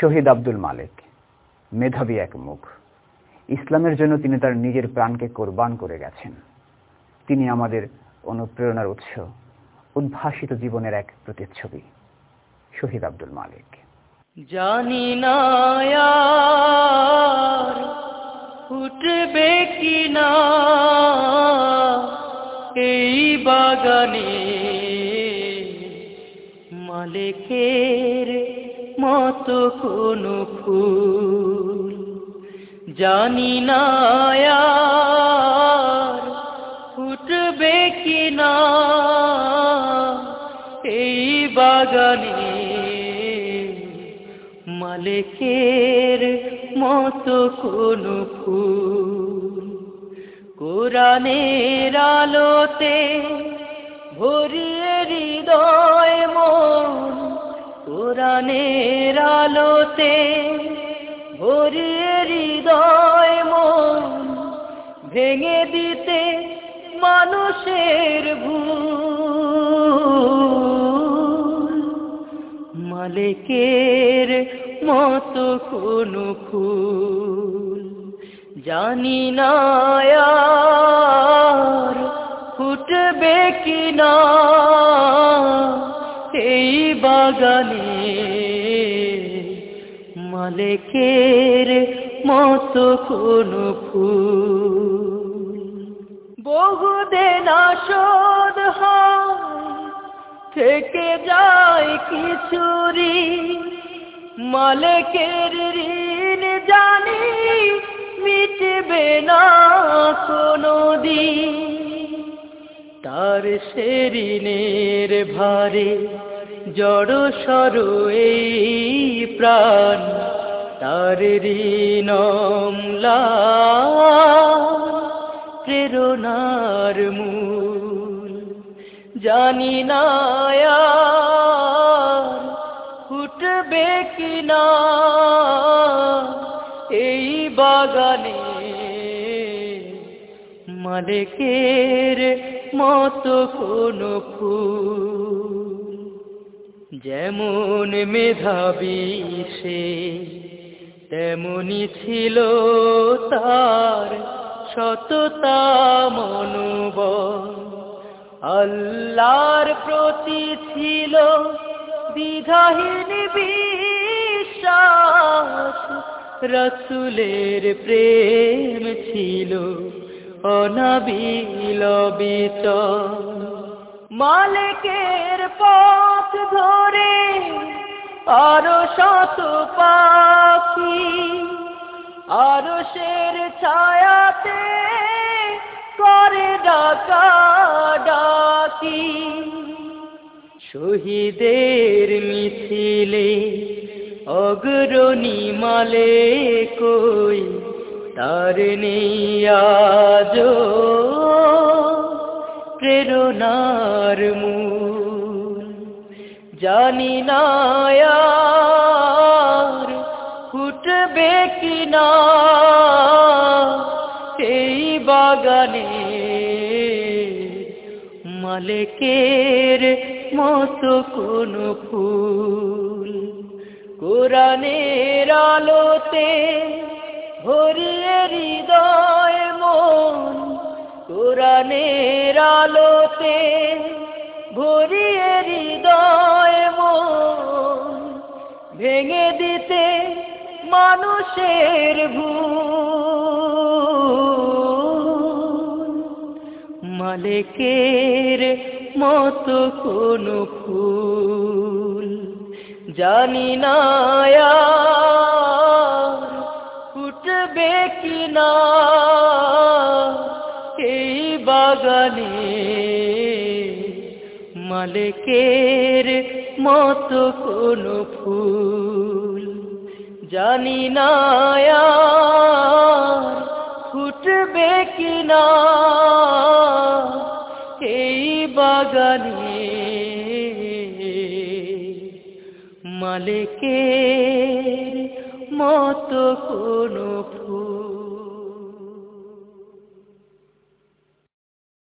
শহীদ আব্দুল মালিক, মেধাবী এক মুখ। ইসলামের জন্য তিনি তার নিজের প্রাণকে কোরবান করে গেছেন। তিনি আমাদের অনুপ্রেরণার উৎস, উদ্ভাসিত জীবনের এক প্রতিচ্ছবি, শহীদ আব্দুল মালিক। জানি না উঠবে কি না, এই বাগানে মালিকের মতো কোনো ফুল। জানি না উঠবে কি না এই বাগানে। মালিকের মতো কোনো ফুল। কোরআনের আলোতে ভরিয়ে হৃদয় কোরআনের আলোতে ভরিয়ে হৃদয় মন ভেঙে দিতে মানুষের ভুল। মালিকের মতো কোনো ফুল জানি না ফুটবে কি না। এই বাগানে মালিকের মতো কোনো ফুল। বহুদিন আসদ হয়, থেকে যায় কিছুরি মালিকের ঋণ জানি মিটবে না কোনো দিন তার সে ঋণের ভারে জড় সরু প্রাণ, তার ঋণমলা প্রেরণার মূল। জানি না ফুটবে কি না এই বাগানে। মালিকের মতো কোনো ফুল। যেমন মেধাবী সে, তেমনি ছিল তার সততা মনোবল। আল্লাহর প্রতি ছিল দ্বিধাহীন বিশ্বাস, রসুলের প্রেম ছিল অনাবিল বিচল মালিকের পথ ধরে আরও শত পাখি, আরও শের ছায়াতে করে ডাকা ডাকি। শহীদের মিছিলে অগ্রণী মালে কই তার নেই প্রেরণার মূল জানি না ফুটবে কি না এই বাগানে মালিকের মতো কোনো ফুল কোরআনের আলোতে ভরিয়ে হৃদয় মন কোরআনের আলোতে ভরিয়ে হৃদয় মন ভেঙে দিতে মানুষের ভুল। মালিকের মতো কোনো ফুল জানি না কি না। এই বাগানে মালিকের মতো কোনো ফুল জানি না ফুটবে কি না এই বাগানে মালিকের মতো কোনো